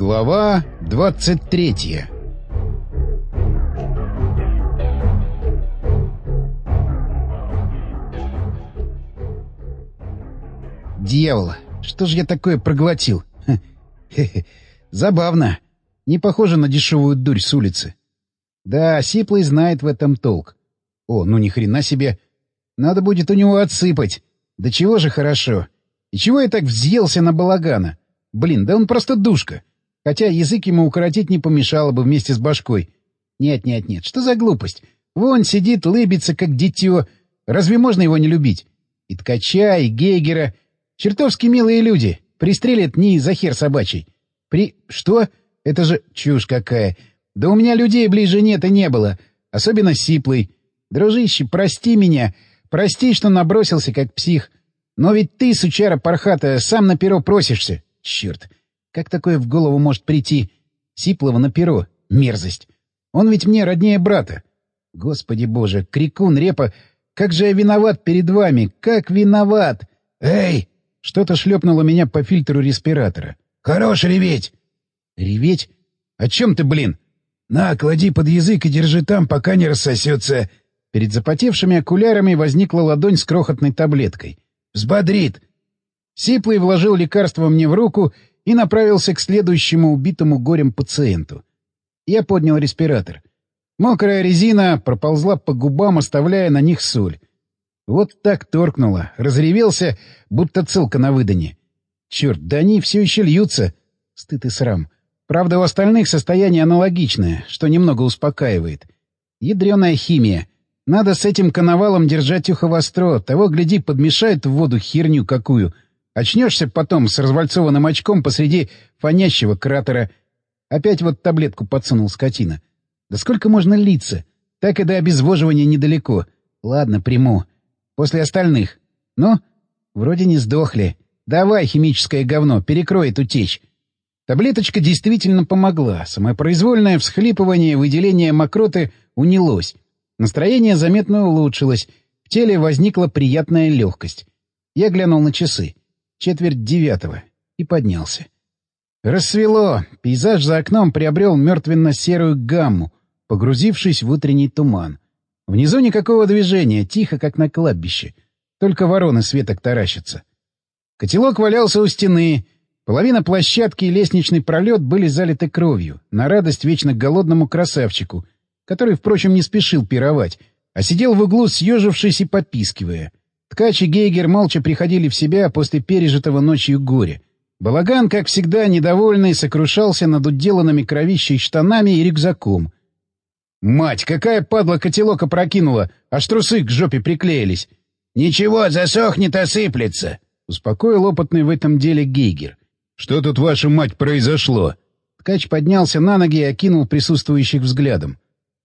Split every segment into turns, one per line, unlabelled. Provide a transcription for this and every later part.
Глава 23 Дьявол, что же я такое проглотил? Хе-хе, забавно. Не похоже на дешевую дурь с улицы. Да, Сиплый знает в этом толк. О, ну ни хрена себе. Надо будет у него отсыпать. Да чего же хорошо. И чего я так взъелся на балагана? Блин, да он просто душка. Хотя язык ему укоротить не помешало бы вместе с башкой. Нет, нет, нет, что за глупость? Вон сидит, лыбится, как дитё. Разве можно его не любить? И Ткача, и Гейгера. Чертовски милые люди. Пристрелят не за хер собачий. При... Что? Это же чушь какая. Да у меня людей ближе нет и не было. Особенно сиплый. Дружище, прости меня. Прости, что набросился, как псих. Но ведь ты, сучара пархатая, сам на перо просишься. Черт. Как такое в голову может прийти? Сиплова на перо. Мерзость. Он ведь мне роднее брата. Господи боже, крикун, репа, как же я виноват перед вами, как виноват! Эй! Что-то шлепнуло меня по фильтру респиратора. Хорош реветь! Реветь? О чем ты, блин? На, клади под язык и держи там, пока не рассосется. Перед запотевшими окулярами возникла ладонь с крохотной таблеткой. Взбодрит! Сиплый вложил лекарство мне в руку и направился к следующему убитому горем пациенту. Я поднял респиратор. Мокрая резина проползла по губам, оставляя на них соль. Вот так торкнуло, разревелся, будто целка на выдане. Черт, да они все еще льются. Стыд и срам. Правда, у остальных состояние аналогичное, что немного успокаивает. Ядреная химия. Надо с этим коновалом держать ухо востро, того, гляди, подмешает в воду херню какую — Очнешься потом с развальцованным очком посреди фонящего кратера. Опять вот таблетку подсунул скотина. Да сколько можно литься? Так и до обезвоживания недалеко. Ладно, приму. После остальных. Ну, вроде не сдохли. Давай, химическое говно, перекрой эту течь. Таблеточка действительно помогла. Самопроизвольное всхлипывание и выделение мокроты унялось. Настроение заметно улучшилось. В теле возникла приятная легкость. Я глянул на часы четверть девятого, и поднялся. Рассвело, пейзаж за окном приобрел мертвенно-серую гамму, погрузившись в утренний туман. Внизу никакого движения, тихо, как на кладбище. Только вороны светок таращатся. Котелок валялся у стены. Половина площадки и лестничный пролет были залиты кровью, на радость вечно голодному красавчику, который, впрочем, не спешил пировать, а сидел в углу, съежившись и попискивая — Ткач и Гейгер молча приходили в себя после пережитого ночью горя. Балаган, как всегда, недовольный, сокрушался над уделанными кровищей штанами и рюкзаком. «Мать, какая падла котелок опрокинула! Аж трусы к жопе приклеились!» «Ничего, засохнет, осыплется!» — успокоил опытный в этом деле Гейгер. «Что тут, ваша мать, произошло?» Ткач поднялся на ноги и окинул присутствующих взглядом.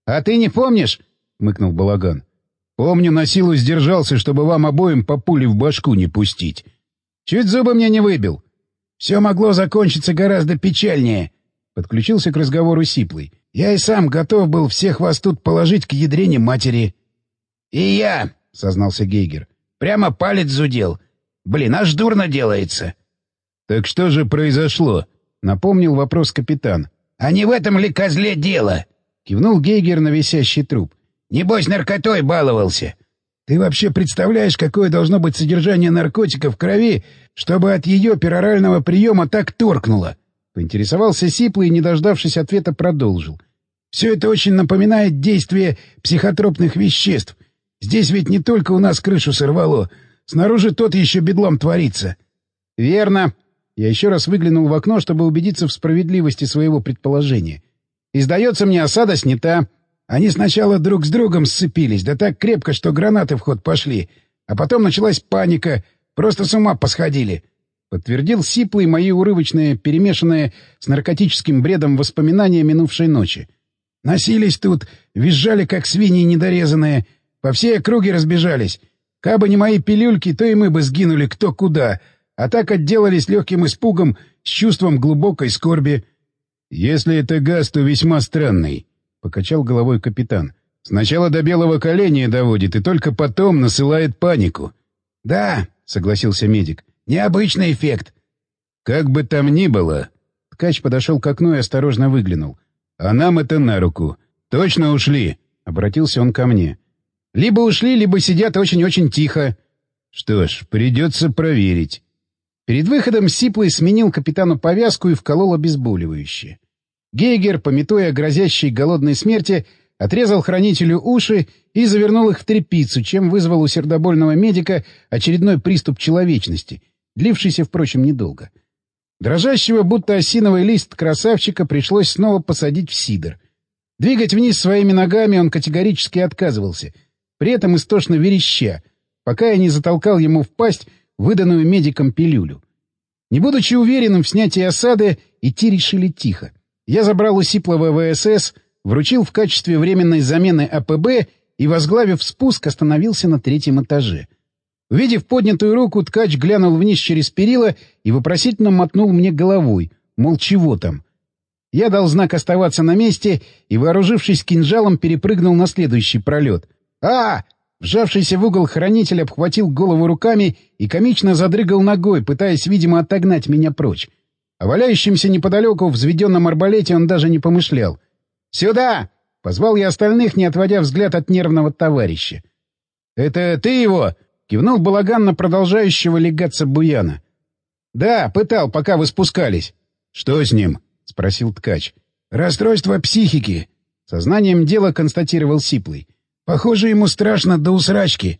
«А ты не помнишь?» — мыкнул Балаган. Помню, на силу сдержался, чтобы вам обоим по пуле в башку не пустить. Чуть зубы мне не выбил. Все могло закончиться гораздо печальнее. Подключился к разговору Сиплый. Я и сам готов был всех вас тут положить к ядрене матери. — И я, — сознался Гейгер, — прямо палец зудел. Блин, аж дурно делается. — Так что же произошло? — напомнил вопрос капитан. — А не в этом ли козле дело? — кивнул Гейгер на висящий труп. Небось, наркотой баловался. Ты вообще представляешь, какое должно быть содержание наркотика в крови, чтобы от ее перорального приема так торкнуло? Поинтересовался Сиплый и, не дождавшись ответа, продолжил. Все это очень напоминает действие психотропных веществ. Здесь ведь не только у нас крышу сорвало. Снаружи тот еще бедлом творится. — Верно. Я еще раз выглянул в окно, чтобы убедиться в справедливости своего предположения. И, сдается мне, осада снята. Они сначала друг с другом сцепились, да так крепко, что гранаты в ход пошли. А потом началась паника. Просто с ума посходили. Подтвердил сиплый мои урывочные, перемешанные с наркотическим бредом воспоминания минувшей ночи. Носились тут, визжали, как свиньи недорезанные. По всей округе разбежались. Кабы не мои пилюльки, то и мы бы сгинули кто куда. А так отделались легким испугом с чувством глубокой скорби. Если это газ, то весьма странный покачал головой капитан. Сначала до белого коленя доводит и только потом насылает панику. Да, согласился медик. Необычный эффект. Как бы там ни было, Ткач подошел к окну и осторожно выглянул. «А нам это на руку. Точно ушли?» — обратился он ко мне. «Либо ушли, либо сидят очень-очень тихо». «Что ж, придется проверить». Перед выходом Сиплый сменил капитану повязку и вколол обезболивающее. Гейгер, пометуя грозящей голодной смерти, отрезал хранителю уши и завернул их в тряпицу, чем вызвал у сердобольного медика очередной приступ человечности, длившийся, впрочем, недолго. Дрожащего, будто осиновый лист красавчика, пришлось снова посадить в сидр. Двигать вниз своими ногами он категорически отказывался, при этом истошно вереща, пока я не затолкал ему в пасть выданную медиком пилюлю. Не будучи уверенным в снятии осады, идти решили тихо. Я забрал у Сиплова ВСС, вручил в качестве временной замены АПБ и, возглавив спуск, остановился на третьем этаже. Увидев поднятую руку, ткач глянул вниз через перила и вопросительно мотнул мне головой, мол, чего там. Я дал знак оставаться на месте и, вооружившись кинжалом, перепрыгнул на следующий пролет. «А!» Вжавшийся в угол хранитель обхватил голову руками и комично задрыгал ногой, пытаясь, видимо, отогнать меня прочь. О валяющемся неподалеку взведенном арбалете он даже не помышлял. «Сюда!» — позвал я остальных, не отводя взгляд от нервного товарища. «Это ты его?» — кивнул балаган на продолжающего легаться Буяна. «Да, пытал, пока вы спускались». «Что с ним?» — спросил ткач. «Расстройство психики», — сознанием дела констатировал Сиплый. Похоже, ему страшно до усрачки.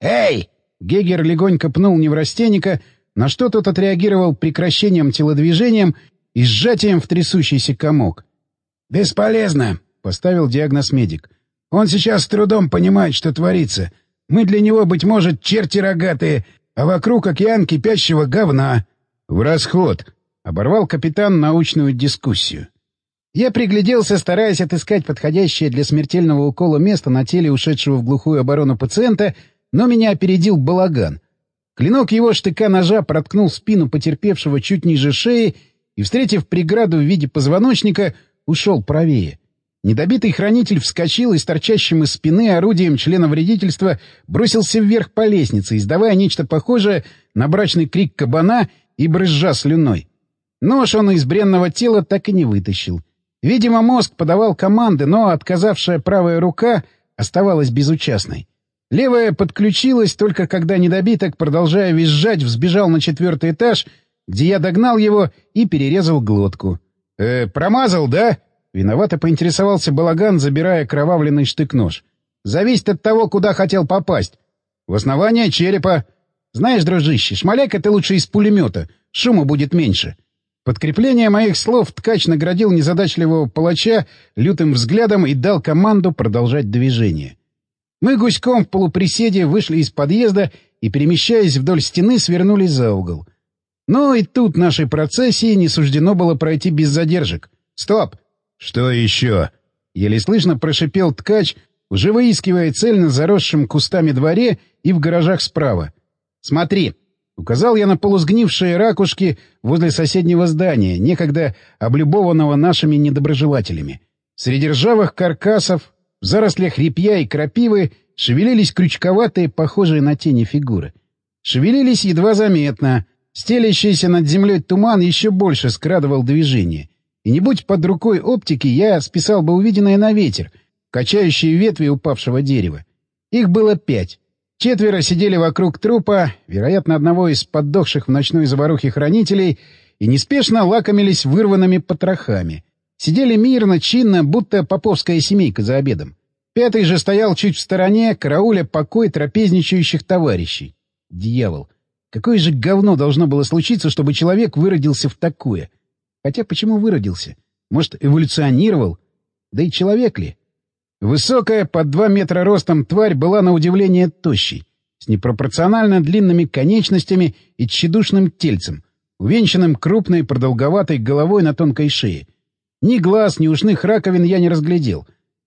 «Эй!» — Гегер легонько пнул неврастенника, на что тот отреагировал прекращением телодвижением и сжатием в трясущийся комок. «Бесполезно!» — поставил диагноз медик. «Он сейчас с трудом понимает, что творится. Мы для него, быть может, черти рогатые, а вокруг океан кипящего говна». «В расход!» — оборвал капитан научную дискуссию. Я пригляделся, стараясь отыскать подходящее для смертельного укола место на теле ушедшего в глухую оборону пациента, но меня опередил балаган. Клинок его штыка-ножа проткнул спину потерпевшего чуть ниже шеи и, встретив преграду в виде позвоночника, ушел правее. Недобитый хранитель вскочил и с торчащим из спины орудием члена вредительства бросился вверх по лестнице, издавая нечто похожее на брачный крик кабана и брызжа слюной. Нож он из бренного тела так и не вытащил — Видимо, мозг подавал команды, но отказавшая правая рука оставалась безучастной. Левая подключилась только когда недобиток, продолжая визжать, взбежал на четвертый этаж, где я догнал его и перерезал глотку. «Э, промазал, да?» Виновато поинтересовался балаган, забирая кровавленный штык-нож. «Зависит от того, куда хотел попасть. В основание черепа. Знаешь, дружище, шмаляй-ка ты лучше из пулемета. Шума будет меньше. Подкрепление моих слов ткач наградил незадачливого палача лютым взглядом и дал команду продолжать движение. Мы гуськом в полуприседе вышли из подъезда и, перемещаясь вдоль стены, свернули за угол. Но и тут нашей процессии не суждено было пройти без задержек. «Стоп!» «Что еще?» — еле слышно прошипел ткач, уже выискивая цель на заросшем кустами дворе и в гаражах справа. «Смотри!» Указал я на полусгнившие ракушки возле соседнего здания, некогда облюбованного нашими недоброжелателями. Среди ржавых каркасов, в зарослях репья и крапивы шевелились крючковатые, похожие на тени фигуры. Шевелились едва заметно. Стелящийся над землей туман еще больше скрадывал движение. И не будь под рукой оптики, я списал бы увиденное на ветер, качающие ветви упавшего дерева. Их было пять. Четверо сидели вокруг трупа, вероятно, одного из поддохших в ночной заварухе хранителей, и неспешно лакомились вырванными потрохами. Сидели мирно, чинно, будто поповская семейка за обедом. Пятый же стоял чуть в стороне, карауля покой трапезничающих товарищей. Дьявол! Какое же говно должно было случиться, чтобы человек выродился в такое? Хотя почему выродился? Может, эволюционировал? Да и человек ли? Высокая, под два метра ростом тварь была на удивление тощей, с непропорционально длинными конечностями и тщедушным тельцем, увенчанным крупной продолговатой головой на тонкой шее. Ни глаз, ни ушных раковин я не разглядел.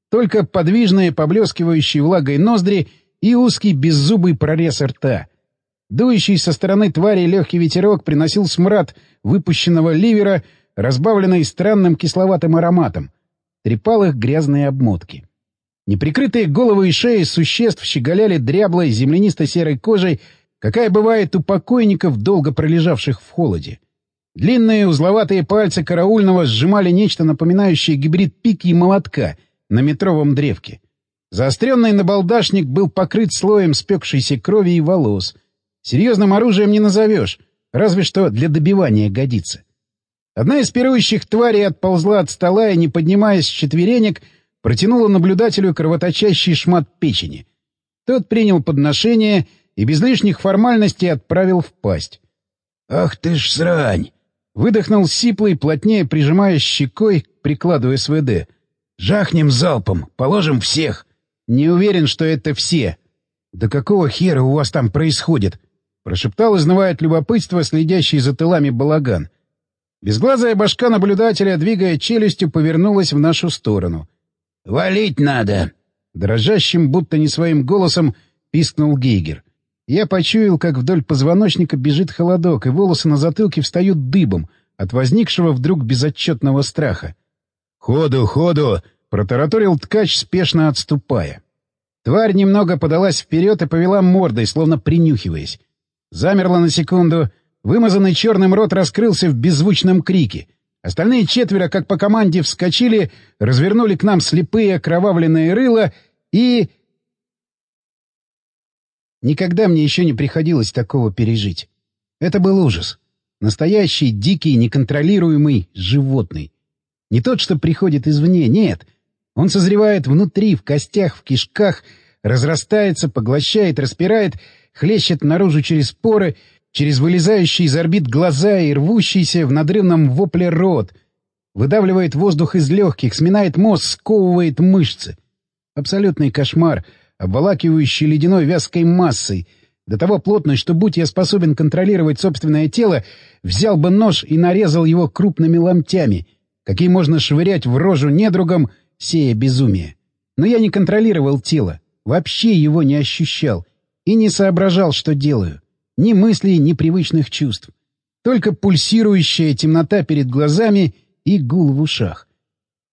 Только подвижные, поблескивающие влагой ноздри и узкий беззубый прорез рта. Дующий со стороны твари легкий ветерок приносил смрад выпущенного ливера, разбавленный странным кисловатым ароматом. Трепал их грязные обмотки. Неприкрытые головы и шеи существ щеголяли дряблой землянисто-серой кожей, какая бывает у покойников, долго пролежавших в холоде. Длинные узловатые пальцы караульного сжимали нечто напоминающее гибрид пики и молотка на метровом древке. Заостренный набалдашник был покрыт слоем спекшейся крови и волос. Серьезным оружием не назовешь, разве что для добивания годится. Одна из пирующих тварей отползла от стола и, не поднимаясь с четверенек, протянула наблюдателю кровоточащий шмат печени. Тот принял подношение и без лишних формальностей отправил в пасть. «Ах ты ж срань!» — выдохнул сиплый, плотнее прижимая щекой к прикладу СВД. «Жахнем залпом, положим всех!» «Не уверен, что это все!» «Да какого хера у вас там происходит?» — прошептал, изнывая от любопытства, следящий за тылами балаган. Безглазая башка наблюдателя, двигая челюстью, повернулась в нашу сторону. «Валить надо!» Дрожащим, будто не своим голосом, пискнул Гейгер. Я почуял, как вдоль позвоночника бежит холодок, и волосы на затылке встают дыбом от возникшего вдруг безотчетного страха. «Ходу, ходу!» — протараторил ткач, спешно отступая. Тварь немного подалась вперед и повела мордой, словно принюхиваясь. Замерла на секунду — Вымазанный черным рот раскрылся в беззвучном крике. Остальные четверо, как по команде, вскочили, развернули к нам слепые окровавленные рыла и... Никогда мне еще не приходилось такого пережить. Это был ужас. Настоящий, дикий, неконтролируемый животный. Не тот, что приходит извне, нет. Он созревает внутри, в костях, в кишках, разрастается, поглощает, распирает, хлещет наружу через поры — через вылезающие из орбит глаза и рвущийся в надрывном вопле рот, выдавливает воздух из легких, сминает мозг, сковывает мышцы. Абсолютный кошмар, обволакивающий ледяной вязкой массой, до того плотной, что, будь я способен контролировать собственное тело, взял бы нож и нарезал его крупными ломтями, какие можно швырять в рожу недругам, сея безумие. Но я не контролировал тело, вообще его не ощущал и не соображал, что делаю. Ни мыслей, ни привычных чувств. Только пульсирующая темнота перед глазами и гул в ушах.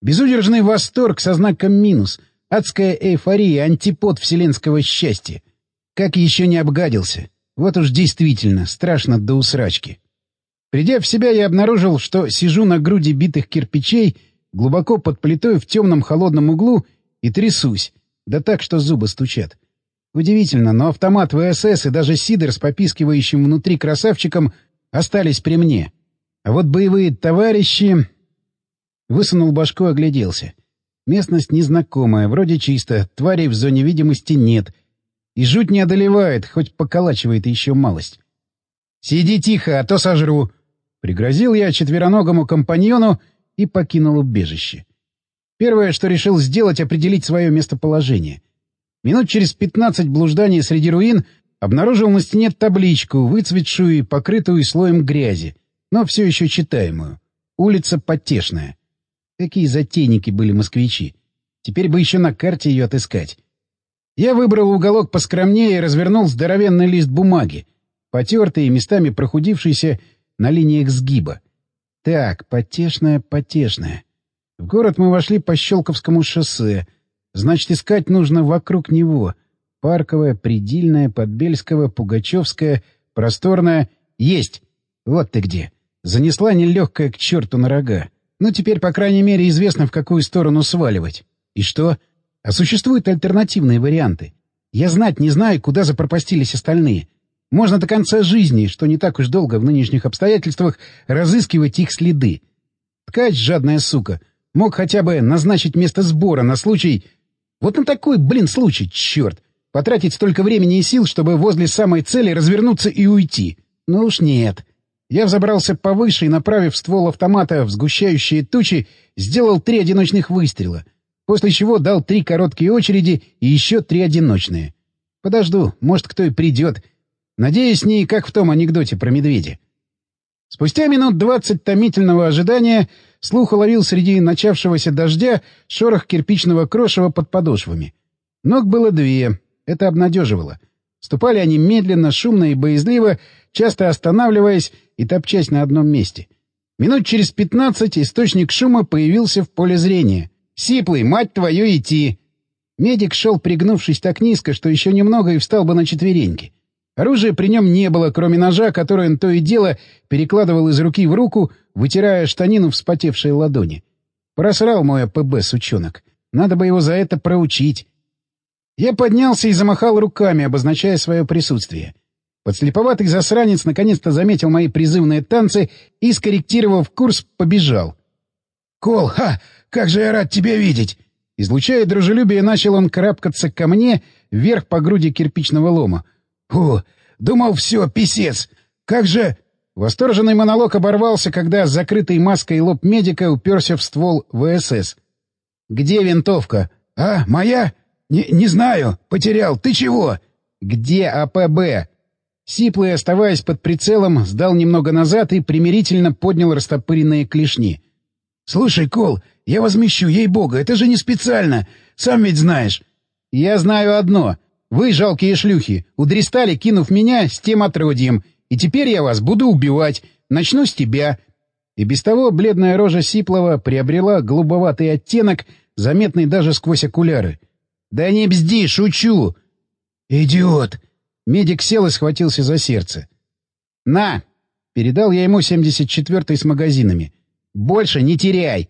Безудержный восторг со знаком минус, адская эйфория, антипод вселенского счастья. Как еще не обгадился. Вот уж действительно, страшно до усрачки. Придя в себя, я обнаружил, что сижу на груди битых кирпичей, глубоко под плитой в темном холодном углу и трясусь, да так, что зубы стучат. Удивительно, но автомат ВСС и даже Сидор с попискивающим внутри красавчиком остались при мне. А вот боевые товарищи... Высунул башку, огляделся. Местность незнакомая, вроде чисто, тварей в зоне видимости нет. И жуть не одолевает, хоть поколачивает еще малость. «Сиди тихо, а то сожру!» Пригрозил я четвероногому компаньону и покинул убежище. Первое, что решил сделать, определить свое местоположение — Минут через пятнадцать блужданий среди руин обнаружил на стене табличку, выцветшую и покрытую слоем грязи, но все еще читаемую. Улица Потешная. Какие затейники были москвичи. Теперь бы еще на карте ее отыскать. Я выбрал уголок поскромнее и развернул здоровенный лист бумаги, потертый и местами прохудившийся на линиях сгиба. Так, потешная, потешная. В город мы вошли по Щелковскому шоссе — Значит, искать нужно вокруг него. Парковая, Предельная, Подбельского, Пугачевская, Просторная. Есть! Вот ты где. Занесла нелегкая к черту на рога. Ну, теперь, по крайней мере, известно, в какую сторону сваливать. И что? А существуют альтернативные варианты. Я знать не знаю, куда запропастились остальные. Можно до конца жизни, что не так уж долго в нынешних обстоятельствах, разыскивать их следы. Ткач, жадная сука, мог хотя бы назначить место сбора на случай, вот на такой, блин, случай, черт! Потратить столько времени и сил, чтобы возле самой цели развернуться и уйти. Ну уж нет. Я взобрался повыше и, направив ствол автомата в сгущающие тучи, сделал три одиночных выстрела, после чего дал три короткие очереди и еще три одиночные. Подожду, может, кто и придет. Надеюсь, не как в том анекдоте про медведя. Спустя минут двадцать томительного ожидания слух уловил среди начавшегося дождя шорох кирпичного крошева под подошвами. Ног было две. Это обнадеживало. Ступали они медленно, шумно и боязливо, часто останавливаясь и топчась на одном месте. Минут через пятнадцать источник шума появился в поле зрения. «Сиплый, мать твою, идти!» Медик шел, пригнувшись так низко, что еще немного и встал бы на четвереньки. Оружия при нем не было, кроме ножа, который он то и дело перекладывал из руки в руку, вытирая штанину вспотевшие ладони. Просрал мой АПБ, сучонок. Надо бы его за это проучить. Я поднялся и замахал руками, обозначая свое присутствие. Подслеповатый засранец наконец-то заметил мои призывные танцы и, скорректировав курс, побежал. «Кол, ха! Как же я рад тебя видеть!» Излучая дружелюбие, начал он карабкаться ко мне вверх по груди кирпичного лома. «О, думал, все, писец! Как же...» Восторженный монолог оборвался, когда закрытый маской лоб медика уперся в ствол ВСС. «Где винтовка?» «А, моя? Не, не знаю. Потерял. Ты чего?» «Где АПБ?» Сиплый, оставаясь под прицелом, сдал немного назад и примирительно поднял растопыренные клешни. «Слушай, Кол, я возмещу, ей-богу, это же не специально. Сам ведь знаешь». «Я знаю одно. Вы, жалкие шлюхи, удрестали, кинув меня с тем отродьем, и теперь я вас буду убивать. Начну с тебя». И без того бледная рожа Сиплова приобрела голубоватый оттенок, заметный даже сквозь окуляры. «Да не бзди, шучу!» «Идиот!» Медик сел и схватился за сердце. «На!» — передал я ему 74-й с магазинами. «Больше не теряй!»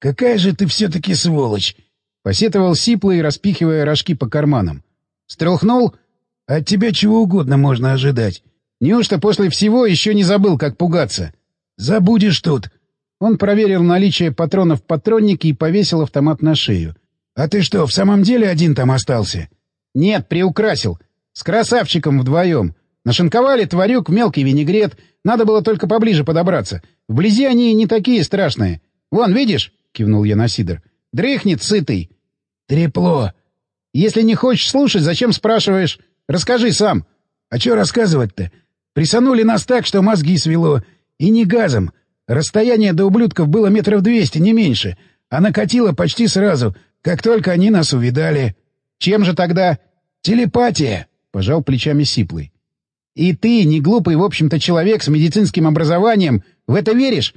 «Какая же ты все-таки сволочь!» — посетовал Сиплый, распихивая рожки по карманам. Струхнул? От тебя чего угодно можно ожидать. Неужто после всего еще не забыл, как пугаться? Забудешь тут. Он проверил наличие патронов в патроннике и повесил автомат на шею. А ты что, в самом деле один там остался? Нет, приукрасил. С красавчиком вдвоем. Нашинковали тварюк в мелкий винегрет. Надо было только поближе подобраться. Вблизи они не такие страшные. Вон, видишь? — кивнул я на Сидор. — Дрыхнет сытый. — Трепло. Если не хочешь слушать, зачем спрашиваешь? Расскажи сам. А что рассказывать-то? Присанули нас так, что мозги свело. И не газом. Расстояние до ублюдков было метров двести, не меньше. А накатило почти сразу, как только они нас увидали. Чем же тогда? Телепатия, — пожал плечами Сиплый. И ты, не глупый, в общем-то, человек с медицинским образованием, в это веришь?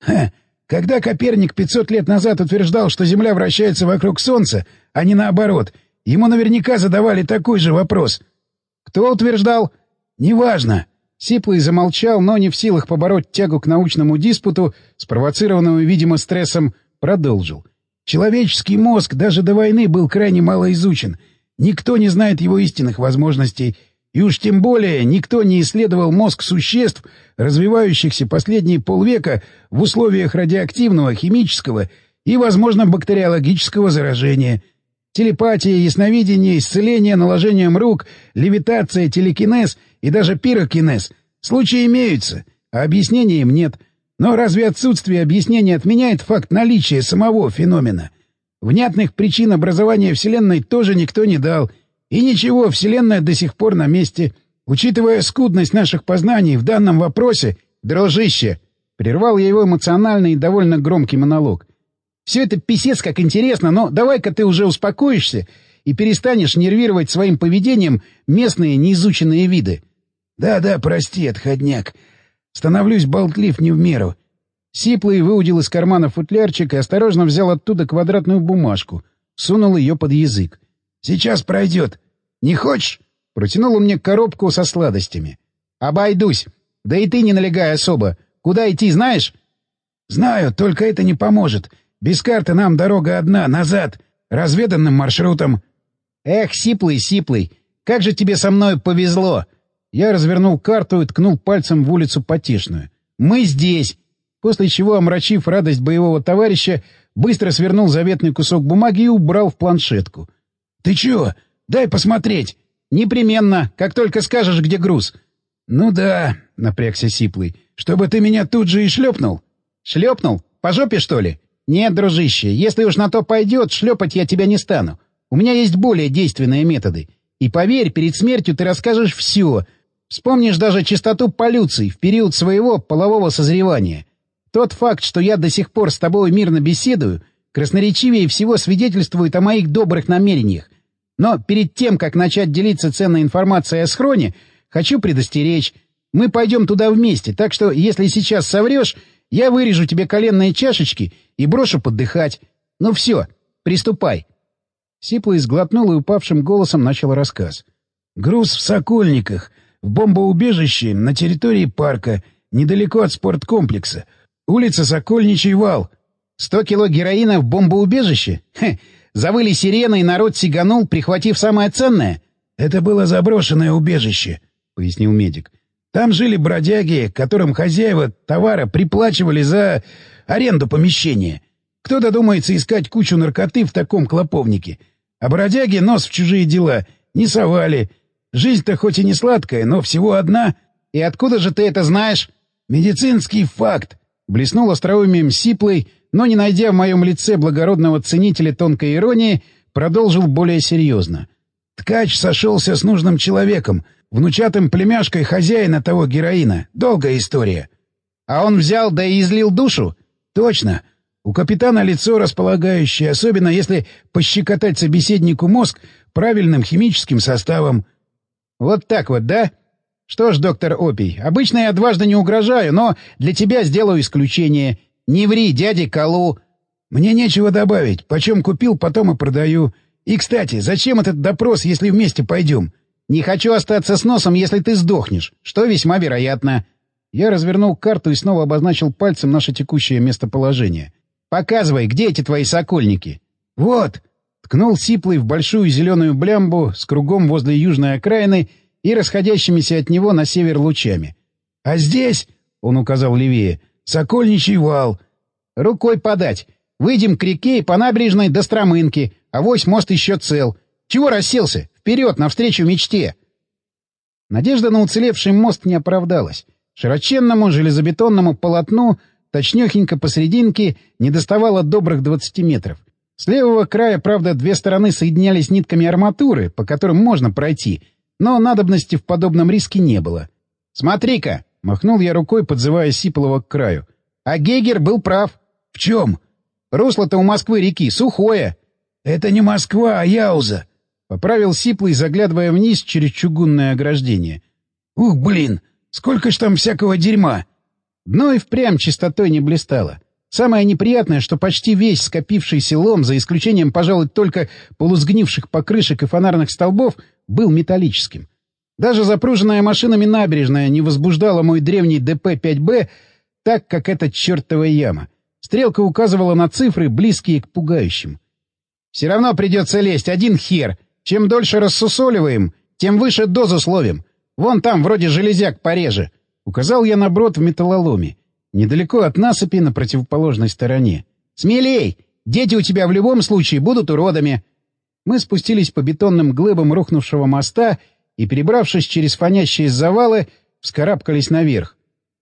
Ха, когда Коперник 500 лет назад утверждал, что Земля вращается вокруг Солнца, а не наоборот, ему наверняка задавали такой же вопрос. Кто утверждал? Неважно. Сиплый замолчал, но не в силах побороть тягу к научному диспуту, спровоцированному, видимо, стрессом, продолжил. Человеческий мозг даже до войны был крайне мало изучен. Никто не знает его истинных возможностей — и уж тем более никто не исследовал мозг существ, развивающихся последние полвека в условиях радиоактивного, химического и, возможно, бактериологического заражения. Телепатия, ясновидение, исцеление наложением рук, левитация, телекинез и даже пирокинез. Случаи имеются, а объяснений им нет. Но разве отсутствие объяснения отменяет факт наличия самого феномена? Внятных причин образования Вселенной тоже никто не дал — и ничего, Вселенная до сих пор на месте. Учитывая скудность наших познаний в данном вопросе, дружище, прервал я его эмоциональный и довольно громкий монолог. Все это писец как интересно, но давай-ка ты уже успокоишься и перестанешь нервировать своим поведением местные неизученные виды. Да-да, прости, отходняк. Становлюсь болтлив не в меру. Сиплый выудил из кармана футлярчик и осторожно взял оттуда квадратную бумажку, сунул ее под язык. Сейчас пройдет. Не хочешь? Протянул он мне коробку со сладостями. Обойдусь. Да и ты не налегай особо. Куда идти, знаешь? Знаю, только это не поможет. Без карты нам дорога одна, назад, разведанным маршрутом. Эх, сиплый, сиплый, как же тебе со мной повезло. Я развернул карту и ткнул пальцем в улицу Потешную. Мы здесь. После чего, омрачив радость боевого товарища, быстро свернул заветный кусок бумаги и убрал в планшетку — «Ты чё? Дай посмотреть!» «Непременно, как только скажешь, где груз». «Ну да», — напрягся Сиплый, — «чтобы ты меня тут же и шлепнул». «Шлепнул? По жопе, что ли?» «Нет, дружище, если уж на то пойдет, шлепать я тебя не стану. У меня есть более действенные методы. И поверь, перед смертью ты расскажешь все. Вспомнишь даже частоту полюций в период своего полового созревания. Тот факт, что я до сих пор с тобой мирно беседую, красноречивее всего свидетельствует о моих добрых намерениях. Но перед тем, как начать делиться ценной информацией о схроне, хочу предостеречь. Мы пойдем туда вместе, так что если сейчас соврешь, я вырежу тебе коленные чашечки и брошу поддыхать. Ну все, приступай. Сиплый сглотнул и упавшим голосом начал рассказ.
Груз в Сокольниках, в бомбоубежище на территории парка, недалеко от спорткомплекса. Улица Сокольничий вал.
Сто кило героина в бомбоубежище? Хе, завыли сирены, и народ сиганул, прихватив самое ценное?
Это было заброшенное убежище, — пояснил медик. Там жили бродяги, которым хозяева товара приплачивали за аренду помещения. Кто додумается искать кучу наркоты в таком клоповнике? А бродяги нос в чужие дела не совали. Жизнь-то хоть и не сладкая, но всего одна.
И откуда же ты это знаешь?
Медицинский факт.
Блеснул остроумием Сиплый, но, не найдя в моем лице благородного ценителя тонкой иронии, продолжил более серьезно.
Ткач сошелся с нужным человеком, внучатым племяшкой хозяина того героина. Долгая история.
А он взял да и излил душу?
Точно. У капитана лицо располагающее, особенно если пощекотать собеседнику мозг правильным химическим составом.
Вот так вот, да? Что ж, доктор Опий, обычно я дважды не угрожаю, но для тебя сделаю исключение. Не ври, дяде Калу.
Мне нечего добавить. Почем купил, потом и продаю. И, кстати, зачем этот допрос, если вместе пойдем?
Не хочу остаться с носом, если ты сдохнешь, что весьма вероятно. Я развернул карту и снова обозначил пальцем наше текущее местоположение. Показывай, где эти твои сокольники?
Вот!
Ткнул Сиплый в большую зеленую блямбу с кругом возле южной окраины и расходящимися от него на север лучами.
А здесь, — он указал левее, — Сокольничий вал.
Рукой подать. Выйдем к реке и по набережной до Стромынки, а вось мост еще цел. Чего расселся? Вперед, навстречу мечте! Надежда на уцелевший мост не оправдалась. Широченному железобетонному полотну — точнёхенько посерединке не доставало добрых 20 метров. С левого края, правда, две стороны соединялись нитками арматуры, по которым можно пройти, но надобности в подобном риске не было. «Смотри-ка!» — махнул я рукой, подзывая Сиполова к краю. «А Гегер был прав».
«В чем?»
«Русло-то у Москвы реки сухое».
«Это не Москва, а Яуза», —
поправил Сиплый, заглядывая вниз через чугунное ограждение.
«Ух, блин, сколько ж там всякого дерьма!»
Дно и впрямь чистотой не блистало. Самое неприятное, что почти весь скопившийся лом, за исключением, пожалуй, только полусгнивших покрышек и фонарных столбов, был металлическим. Даже запруженная машинами набережная не возбуждала мой древний ДП-5Б так, как эта чертова яма. Стрелка указывала на цифры, близкие к пугающим. «Все равно придется лезть, один хер. Чем дольше рассусоливаем, тем выше дозу словим. Вон там вроде железяк пореже». Указал я на брод в металлоломе, недалеко от насыпи на противоположной стороне. «Смелей! Дети у тебя в любом случае будут уродами!» Мы спустились по бетонным глыбам рухнувшего моста и, перебравшись через фонящие завалы, вскарабкались наверх.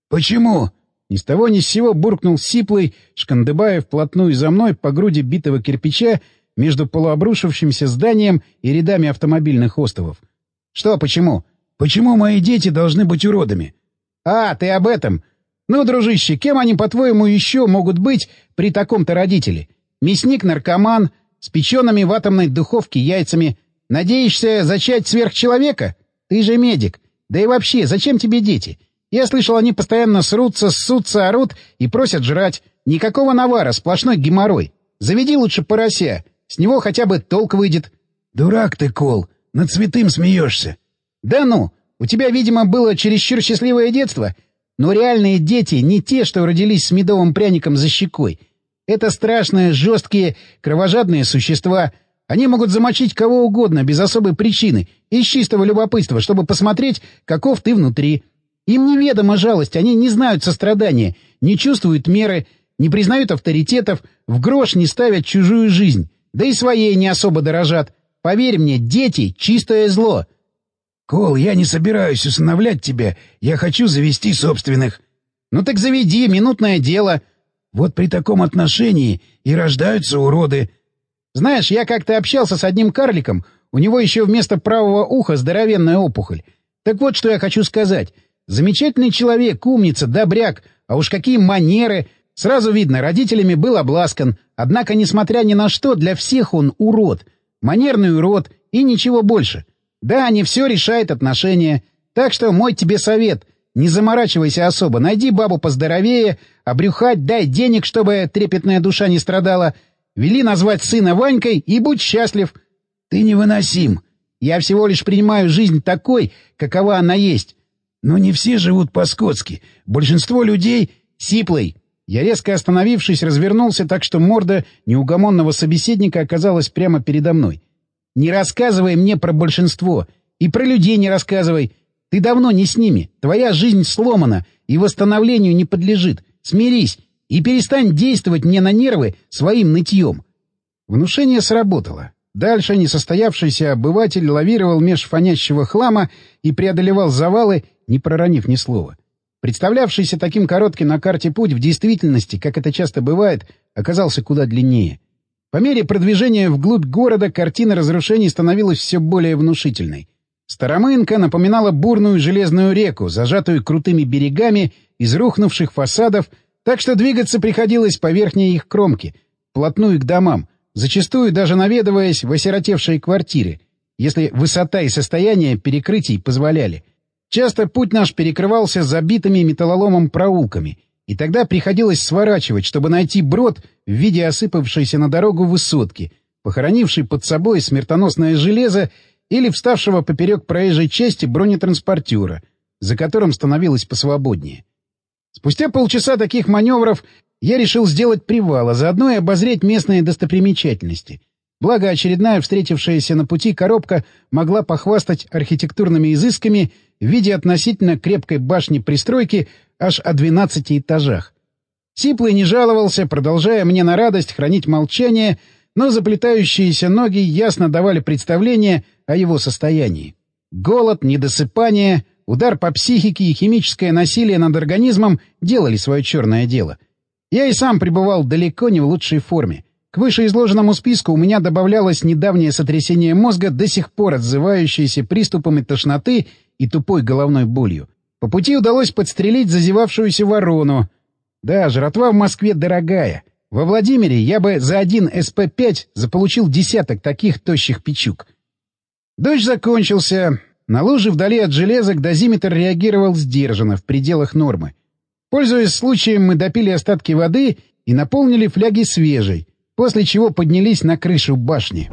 «Почему?»
Ни с того ни с сего буркнул сиплый, шкандыбая вплотную за мной по груди битого кирпича между полуобрушившимся зданием и рядами автомобильных остовов. «Что, почему?»
«Почему мои дети должны быть уродами?
«А, ты об этом? Ну, дружище, кем они, по-твоему, еще могут быть при таком-то родителе? Мясник-наркоман, с печеными в атомной духовке яйцами. Надеешься зачать сверхчеловека? Ты же медик. Да и вообще, зачем тебе дети? Я слышал, они постоянно срутся, ссутся, орут и просят жрать. Никакого навара, сплошной геморрой. Заведи лучше порося. С него хотя бы толк выйдет».
«Дурак ты, Кол. Над святым смеешься».
«Да ну! У тебя, видимо, было чересчур счастливое детство, но реальные дети не те, что родились с медовым пряником за щекой. Это страшные, жесткие, кровожадные существа. Они могут замочить кого угодно без особой причины, из чистого любопытства, чтобы посмотреть, каков ты внутри. Им неведома жалость, они не знают сострадания, не чувствуют меры, не признают авторитетов, в грош не ставят чужую жизнь, да и своей не особо дорожат. Поверь мне, дети — чистое зло.
«Кол, я не собираюсь усыновлять тебя. Я хочу завести собственных».
«Ну так заведи, минутное дело».
«Вот при таком отношении и рождаются уроды».
«Знаешь, я как-то общался с одним карликом. У него еще вместо правого уха здоровенная опухоль. Так вот, что я хочу сказать. Замечательный человек, умница, добряк. А уж какие манеры. Сразу видно, родителями был обласкан. Однако, несмотря ни на что, для всех он урод. Манерный урод и ничего больше. Да, не все решает отношения. Так что мой тебе совет. Не заморачивайся особо. Найди бабу поздоровее, обрюхать, дай денег, чтобы трепетная душа не страдала. Вели назвать сына Ванькой и будь счастлив.
Ты невыносим.
Я всего лишь принимаю жизнь такой, какова она есть.
Но не все живут по-скотски. Большинство людей...
Сиплый. Я резко остановившись, развернулся так, что морда неугомонного собеседника оказалась прямо передо мной. Не рассказывай мне про большинство. И про людей не рассказывай. Ты давно не с ними. Твоя жизнь сломана и восстановлению не подлежит. Смирись и перестань действовать мне на нервы своим нытьем. Внушение сработало. Дальше несостоявшийся обыватель лавировал меж фонящего хлама и преодолевал завалы, не проронив ни слова. Представлявшийся таким коротким на карте путь в действительности, как это часто бывает, оказался куда длиннее. По мере продвижения вглубь города картина разрушений становилась все более внушительной. Старомынка напоминала бурную железную реку, зажатую крутыми берегами из рухнувших фасадов, так что двигаться приходилось по верхней их кромке, плотную к домам, зачастую даже наведываясь в осиротевшие квартиры, если высота и состояние перекрытий позволяли. Часто путь наш перекрывался забитыми металлоломом проулками, и тогда приходилось сворачивать, чтобы найти брод в виде осыпавшейся на дорогу высотки, похоронившей под собой смертоносное железо или вставшего поперек проезжей части бронетранспортера, за которым становилось посвободнее. Спустя полчаса таких маневров я решил сделать привал, а заодно и обозреть местные достопримечательности. Благо, очередная встретившаяся на пути коробка могла похвастать архитектурными изысками в виде относительно крепкой башни-пристройки аж о 12 этажах. Сиплый не жаловался, продолжая мне на радость хранить молчание, но заплетающиеся ноги ясно давали представление о его состоянии. Голод, недосыпание, удар по психике и химическое насилие над организмом делали свое черное дело — я и сам пребывал далеко не в лучшей форме. К вышеизложенному списку у меня добавлялось недавнее сотрясение мозга, до сих пор отзывающееся приступами тошноты и тупой головной болью. По пути удалось подстрелить зазевавшуюся ворону. Да, жратва в Москве дорогая. Во Владимире я бы за один СП-5 заполучил десяток таких тощих печук. Дождь закончился. На луже вдали от железок дозиметр реагировал сдержанно, в пределах нормы. Пользуясь случаем, мы допили остатки воды и наполнили фляги свежей, после чего поднялись на крышу башни.